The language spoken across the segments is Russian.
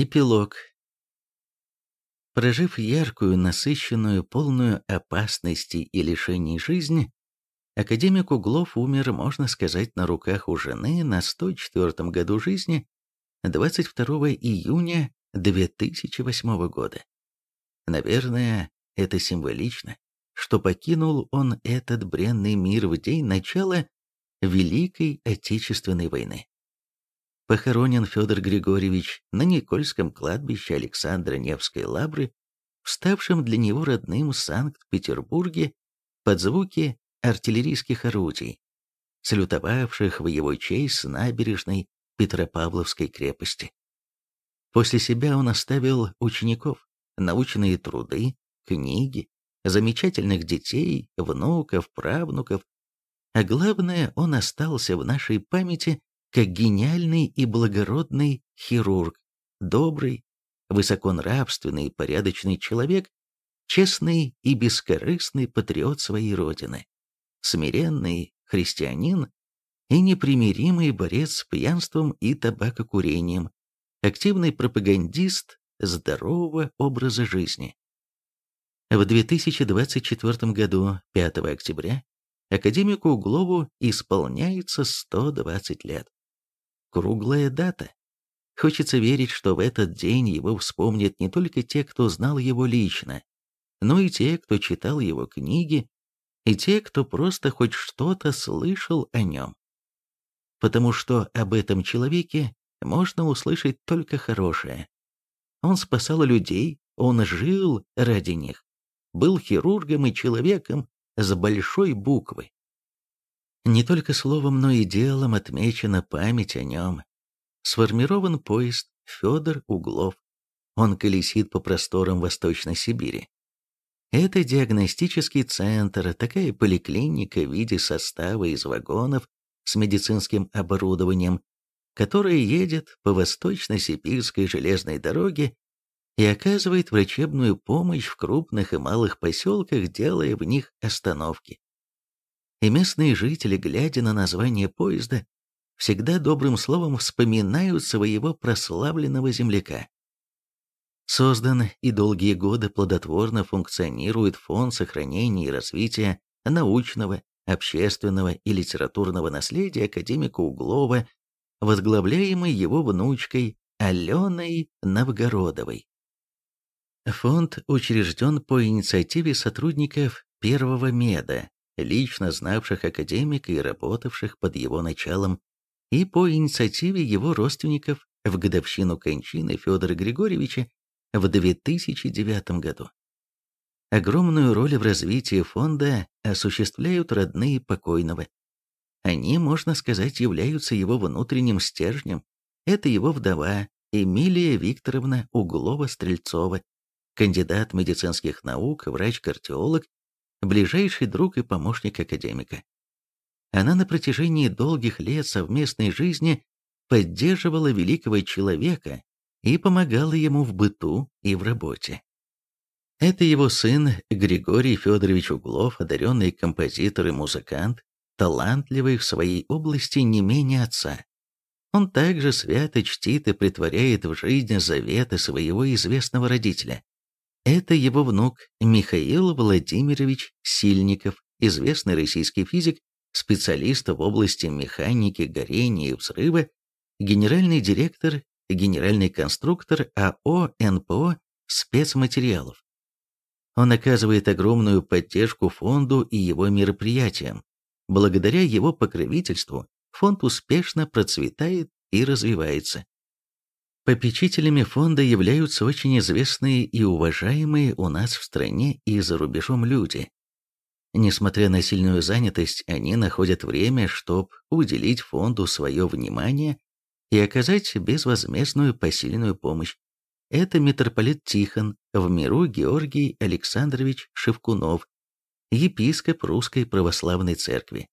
Эпилог. Прожив яркую, насыщенную, полную опасностей и лишений жизнь, академик Углов умер, можно сказать, на руках у жены на 104 году жизни 22 июня 2008 года. Наверное, это символично, что покинул он этот бренный мир в день начала Великой Отечественной войны. Похоронен Федор Григорьевич на Никольском кладбище Александра Невской лавры, вставшем для него родным Санкт-Петербурге под звуки артиллерийских орудий, салютовавших в его честь с набережной Петропавловской крепости. После себя он оставил учеников, научные труды, книги, замечательных детей, внуков, правнуков, а главное, он остался в нашей памяти как гениальный и благородный хирург, добрый, высоконравственный и порядочный человек, честный и бескорыстный патриот своей родины, смиренный христианин и непримиримый борец с пьянством и табакокурением, активный пропагандист здорового образа жизни. В 2024 году, 5 октября, академику Углову исполняется 120 лет. Круглая дата. Хочется верить, что в этот день его вспомнят не только те, кто знал его лично, но и те, кто читал его книги, и те, кто просто хоть что-то слышал о нем. Потому что об этом человеке можно услышать только хорошее. Он спасал людей, он жил ради них, был хирургом и человеком с большой буквы. Не только словом, но и делом отмечена память о нем. Сформирован поезд Федор Углов. Он колесит по просторам Восточной Сибири. Это диагностический центр, такая поликлиника в виде состава из вагонов с медицинским оборудованием, которая едет по Восточно-Сибирской железной дороге и оказывает врачебную помощь в крупных и малых поселках, делая в них остановки и местные жители, глядя на название поезда, всегда добрым словом вспоминают своего прославленного земляка. Создан и долгие годы плодотворно функционирует Фонд сохранения и развития научного, общественного и литературного наследия академика Углова, возглавляемый его внучкой Аленой Новгородовой. Фонд учрежден по инициативе сотрудников Первого меда лично знавших академика и работавших под его началом, и по инициативе его родственников в годовщину кончины Федора Григорьевича в 2009 году. Огромную роль в развитии фонда осуществляют родные покойного. Они, можно сказать, являются его внутренним стержнем. Это его вдова Эмилия Викторовна Углова-Стрельцова, кандидат медицинских наук, врач-кардиолог ближайший друг и помощник академика. Она на протяжении долгих лет совместной жизни поддерживала великого человека и помогала ему в быту и в работе. Это его сын Григорий Федорович Углов, одаренный композитор и музыкант, талантливый в своей области не менее отца. Он также свято чтит и притворяет в жизнь заветы своего известного родителя. Это его внук Михаил Владимирович Сильников, известный российский физик, специалист в области механики горения и взрыва, генеральный директор, генеральный конструктор АО НПО спецматериалов. Он оказывает огромную поддержку фонду и его мероприятиям. Благодаря его покровительству фонд успешно процветает и развивается. Попечителями фонда являются очень известные и уважаемые у нас в стране и за рубежом люди. Несмотря на сильную занятость, они находят время, чтобы уделить фонду свое внимание и оказать безвозмездную посильную помощь. Это митрополит Тихон, в миру Георгий Александрович Шевкунов, епископ Русской Православной Церкви,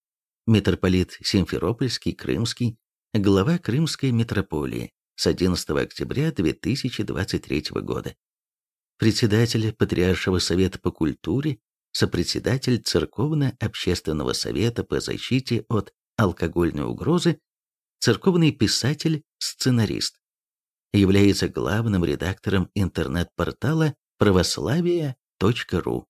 митрополит Симферопольский, Крымский, глава Крымской митрополии, с 11 октября 2023 года. Председатель Патриаршего совета по культуре, сопредседатель Церковно-общественного совета по защите от алкогольной угрозы, церковный писатель, сценарист. является главным редактором интернет-портала православие.ру.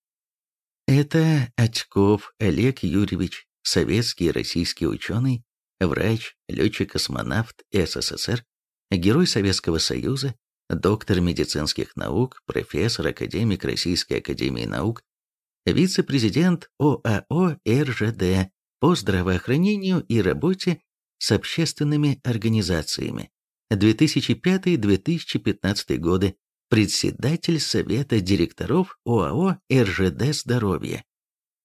Это Очков Олег Юрьевич, советский и российский ученый, врач, летчик-космонавт СССР, герой Советского Союза, доктор медицинских наук, профессор, академик Российской Академии Наук, вице-президент ОАО РЖД по здравоохранению и работе с общественными организациями. 2005-2015 годы, председатель Совета директоров ОАО РЖД «Здоровье»,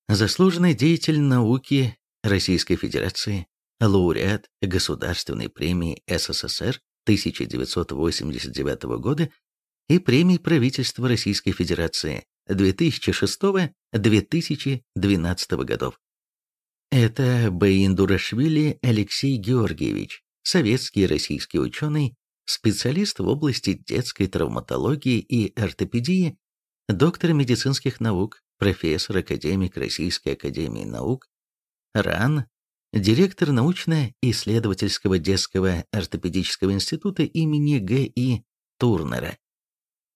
заслуженный деятель науки Российской Федерации, лауреат Государственной премии СССР 1989 года и премии правительства Российской Федерации 2006-2012 годов. Это Баиндурашвили Алексей Георгиевич, советский российский ученый, специалист в области детской травматологии и ортопедии, доктор медицинских наук, профессор, академик Российской академии наук, РАН, директор научно-исследовательского детского ортопедического института имени Г.И. Турнера.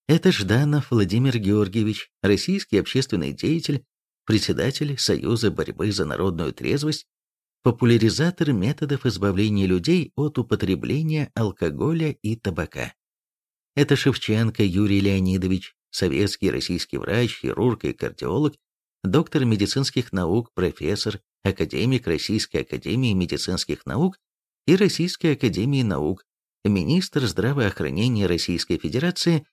Это Жданов Владимир Георгиевич, российский общественный деятель, председатель Союза борьбы за народную трезвость, популяризатор методов избавления людей от употребления алкоголя и табака. Это Шевченко Юрий Леонидович, советский российский врач, хирург и кардиолог, доктор медицинских наук, профессор, академик Российской академии медицинских наук и Российской академии наук, министр здравоохранения Российской Федерации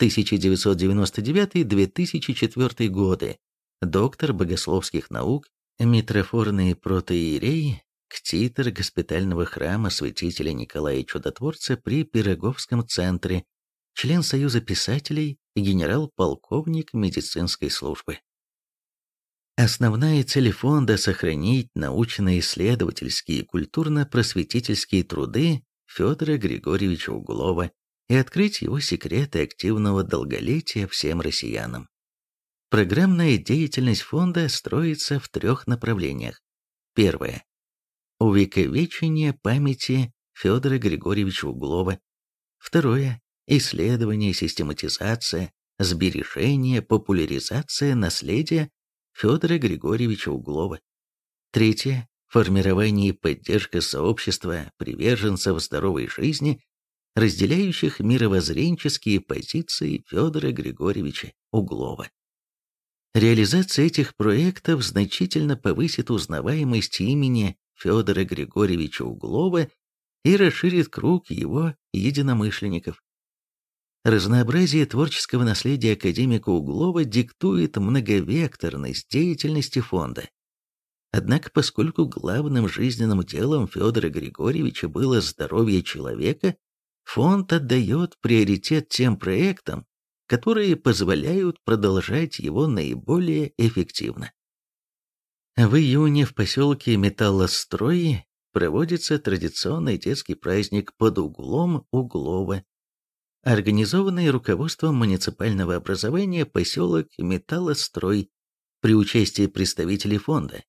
1999-2004 годы, доктор богословских наук, митрофорный протоиерей, ктитор госпитального храма святителя Николая Чудотворца при Пироговском центре, член Союза писателей генерал-полковник медицинской службы. Основная цель фонда – сохранить научно-исследовательские и культурно-просветительские труды Федора Григорьевича Углова и открыть его секреты активного долголетия всем россиянам. Программная деятельность фонда строится в трех направлениях. Первое. Увековечение памяти Федора Григорьевича Углова. Второе. Исследование, систематизация, сбережение, популяризация наследия Федора Григорьевича Углова. Третье. Формирование и поддержка сообщества приверженцев здоровой жизни, разделяющих мировоззренческие позиции Федора Григорьевича Углова. Реализация этих проектов значительно повысит узнаваемость имени Федора Григорьевича Углова и расширит круг его единомышленников. Разнообразие творческого наследия академика Углова диктует многовекторность деятельности фонда. Однако, поскольку главным жизненным делом Федора Григорьевича было здоровье человека, фонд отдает приоритет тем проектам, которые позволяют продолжать его наиболее эффективно. В июне в поселке Металлострой проводится традиционный детский праздник под углом Углова организованный руководством муниципального образования поселок Металлострой при участии представителей фонда.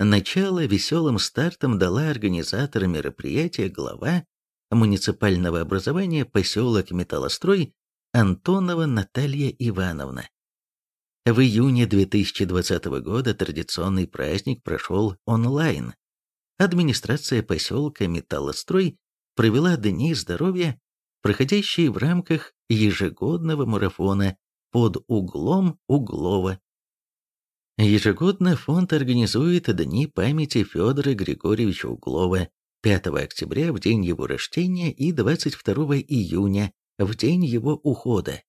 Начало веселым стартом дала организатор мероприятия глава муниципального образования поселок Металлострой Антонова Наталья Ивановна. В июне 2020 года традиционный праздник прошел онлайн. Администрация поселка Металлострой провела Дни здоровья проходящие в рамках ежегодного марафона под углом Углова. Ежегодно фонд организует Дни памяти Федора Григорьевича Углова 5 октября в день его рождения и 22 июня в день его ухода.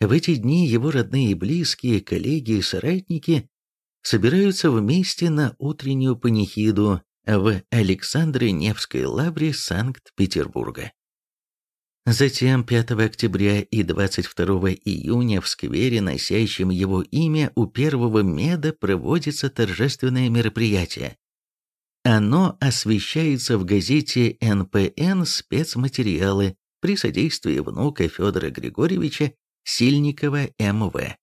В эти дни его родные и близкие, коллеги и соратники собираются вместе на утреннюю панихиду в Александре Невской лавре Санкт-Петербурга. Затем 5 октября и 22 июня в сквере, носящем его имя, у первого меда проводится торжественное мероприятие. Оно освещается в газете НПН «Спецматериалы» при содействии внука Федора Григорьевича Сильникова МВ.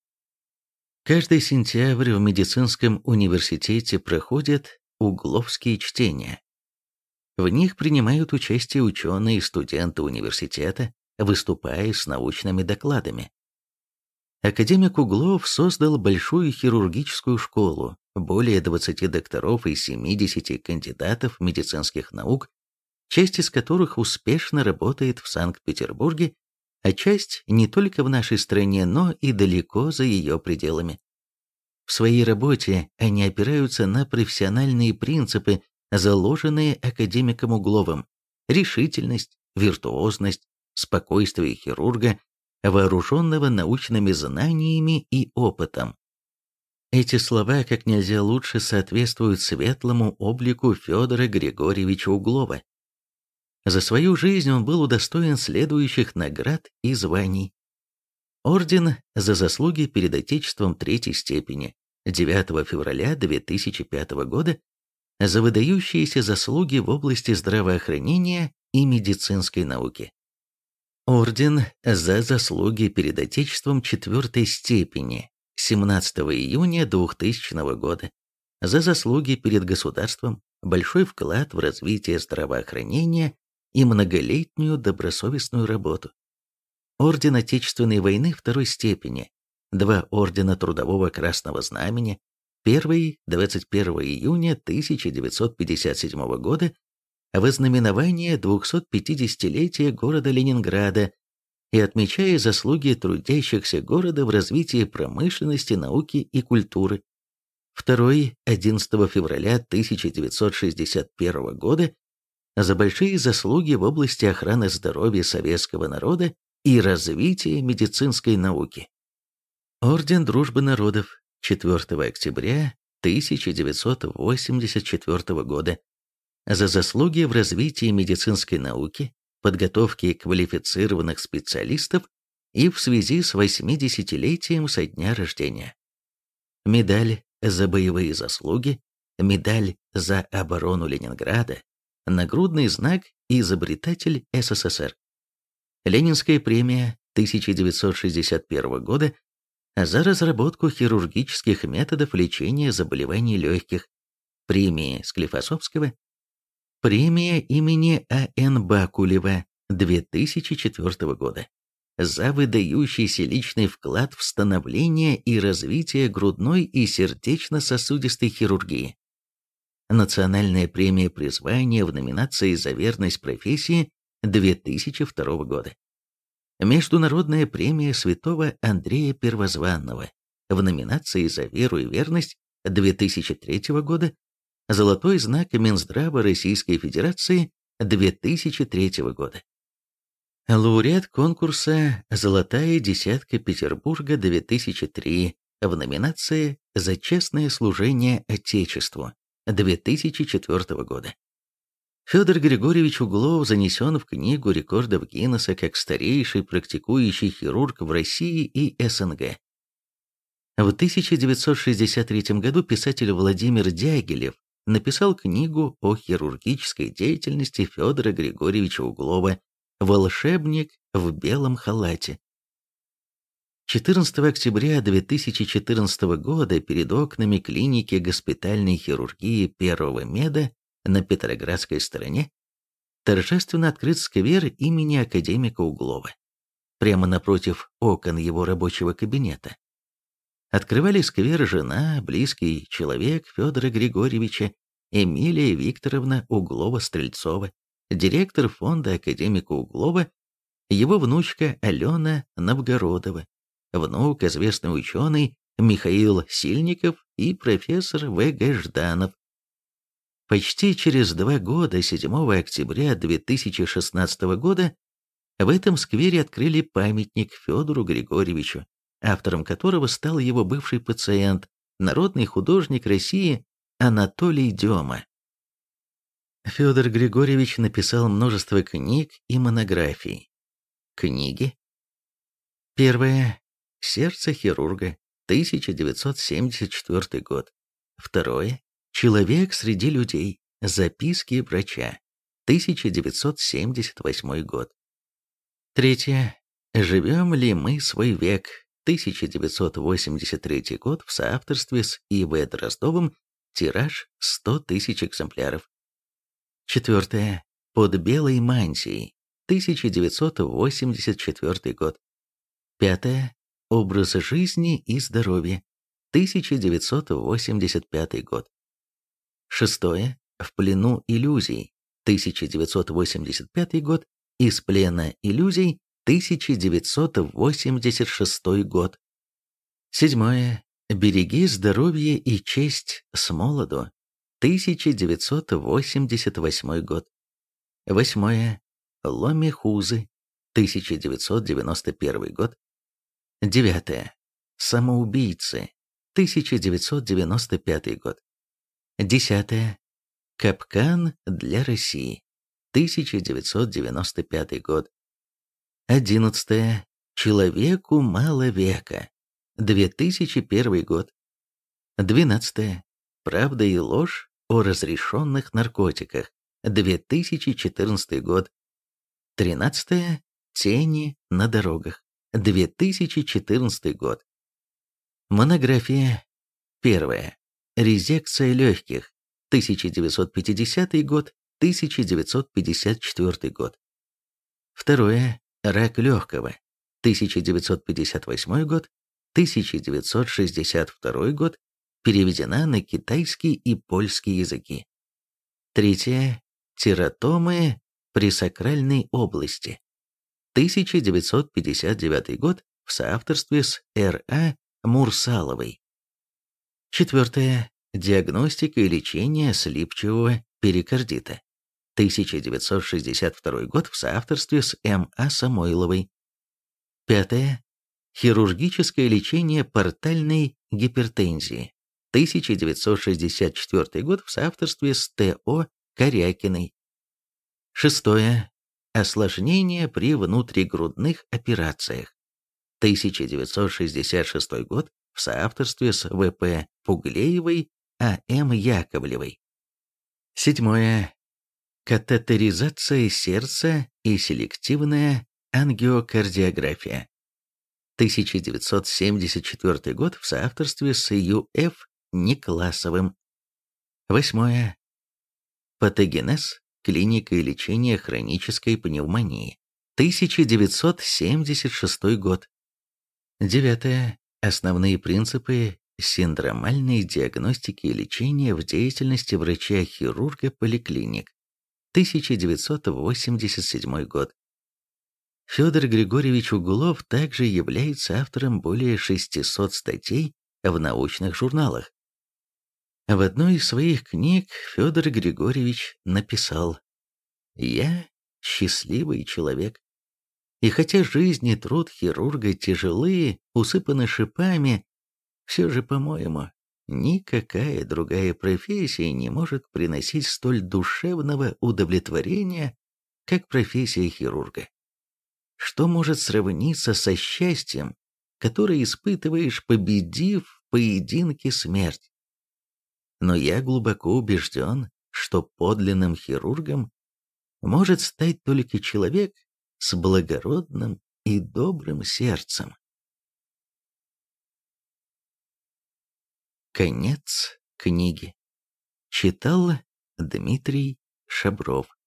Каждый сентябрь в медицинском университете проходят угловские чтения. В них принимают участие ученые и студенты университета, выступая с научными докладами. Академик Углов создал большую хирургическую школу, более 20 докторов и 70 кандидатов медицинских наук, часть из которых успешно работает в Санкт-Петербурге, а часть не только в нашей стране, но и далеко за ее пределами. В своей работе они опираются на профессиональные принципы, заложенные академиком Угловым, решительность, виртуозность, спокойствие хирурга, вооруженного научными знаниями и опытом. Эти слова как нельзя лучше соответствуют светлому облику Федора Григорьевича Углова. За свою жизнь он был удостоен следующих наград и званий. Орден за заслуги перед Отечеством третьей степени 9 февраля 2005 года за выдающиеся заслуги в области здравоохранения и медицинской науки. Орден за заслуги перед Отечеством четвертой степени 17 июня 2000 года. За заслуги перед государством, большой вклад в развитие здравоохранения и многолетнюю добросовестную работу. Орден Отечественной войны второй степени, два ордена Трудового Красного Знамени, первый 21 июня 1957 года во знаменование 250-летия города Ленинграда и отмечая заслуги трудящихся города в развитии промышленности, науки и культуры. Второй 11 февраля 1961 года за большие заслуги в области охраны здоровья советского народа и развития медицинской науки. Орден Дружбы Народов 4 октября 1984 года за заслуги в развитии медицинской науки, подготовке квалифицированных специалистов и в связи с 80-летием со дня рождения. Медаль за боевые заслуги, медаль за оборону Ленинграда, нагрудный знак «Изобретатель СССР». Ленинская премия 1961 года за разработку хирургических методов лечения заболеваний легких, премии Склифосовского, премия имени А.Н. Бакулева 2004 года за выдающийся личный вклад в становление и развитие грудной и сердечно-сосудистой хирургии. Национальная премия призвания в номинации «За верность профессии» 2002 года. Международная премия святого Андрея Первозванного в номинации «За веру и верность» 2003 года. Золотой знак Минздрава Российской Федерации 2003 года. Лауреат конкурса «Золотая десятка Петербурга 2003» в номинации «За честное служение Отечеству» 2004 года. Федор Григорьевич Углов занесен в Книгу рекордов Гиннесса как старейший практикующий хирург в России и СНГ. В 1963 году писатель Владимир Дягилев написал книгу о хирургической деятельности Федора Григорьевича Углова «Волшебник в белом халате». 14 октября 2014 года перед окнами клиники госпитальной хирургии первого меда на Петроградской стороне торжественно открыт сквер имени академика Углова, прямо напротив окон его рабочего кабинета. Открывали сквер жена, близкий человек Федора Григорьевича, Эмилия Викторовна Углова-Стрельцова, директор фонда академика Углова, его внучка Алена Новгородова, внук известный ученый Михаил Сильников и профессор В.Г. Жданов. Почти через два года, 7 октября 2016 года, в этом сквере открыли памятник Федору Григорьевичу, автором которого стал его бывший пациент, народный художник России Анатолий Дема. Федор Григорьевич написал множество книг и монографий. Книги. Первая Сердце хирурга, 1974 год. Второе. Человек среди людей. Записки врача, 1978 год. Третье. Живем ли мы свой век, 1983 год в соавторстве с И.В. Дроздовым, тираж 100 тысяч экземпляров. Четвертое. Под белой мантией. 1984 год. Пятое. Образ жизни и здоровья. 1985 год. Шестое. В плену иллюзий. 1985 год. Из плена иллюзий. 1986 год. Седьмое. Береги здоровье и честь с молоду. 1988 год. Восьмое. Ломихузы. 1991 год. Девятое. Самоубийцы. 1995 год. Десятое. Капкан для России. 1995 год. Одиннадцатое. Человеку мало века. 2001 год. Двенадцатое. Правда и ложь о разрешенных наркотиках. 2014 год. Тринадцатое. Тени на дорогах. 2014 год. Монография. Первая. Резекция легких. 1950 год. 1954 год. Второе. Рак легкого. 1958 год. 1962 год. Переведена на китайский и польский языки. Третье. Тератомы при сакральной области. 1959 год в соавторстве с Р.А. Мурсаловой. Четвертое. Диагностика и лечение слипчивого перикардита. 1962 год в соавторстве с М.А. Самойловой. Пятое. Хирургическое лечение портальной гипертензии. 1964 год в соавторстве с Т.О. Корякиной. Шестое. Осложнения при внутригрудных операциях. 1966 год в соавторстве с В.П. Пуглеевой, А.М. Яковлевой. Седьмое. Катетеризация сердца и селективная ангиокардиография. 1974 год в соавторстве с Ю.Ф. Никласовым. Восьмое. Патогенез, клиника и лечение хронической пневмонии. 1976 год. Девятое. Основные принципы синдромальной диагностики и лечения в деятельности врача-хирурга поликлиник. 1987 год. Федор Григорьевич Углов также является автором более 600 статей в научных журналах. В одной из своих книг Федор Григорьевич написал «Я счастливый человек. И хотя жизнь и труд хирурга тяжелые, усыпаны шипами, все же, по-моему, никакая другая профессия не может приносить столь душевного удовлетворения, как профессия хирурга. Что может сравниться со счастьем, которое испытываешь, победив в поединке смерть? Но я глубоко убежден, что подлинным хирургом может стать только человек с благородным и добрым сердцем. Конец книги. Читал Дмитрий Шабров.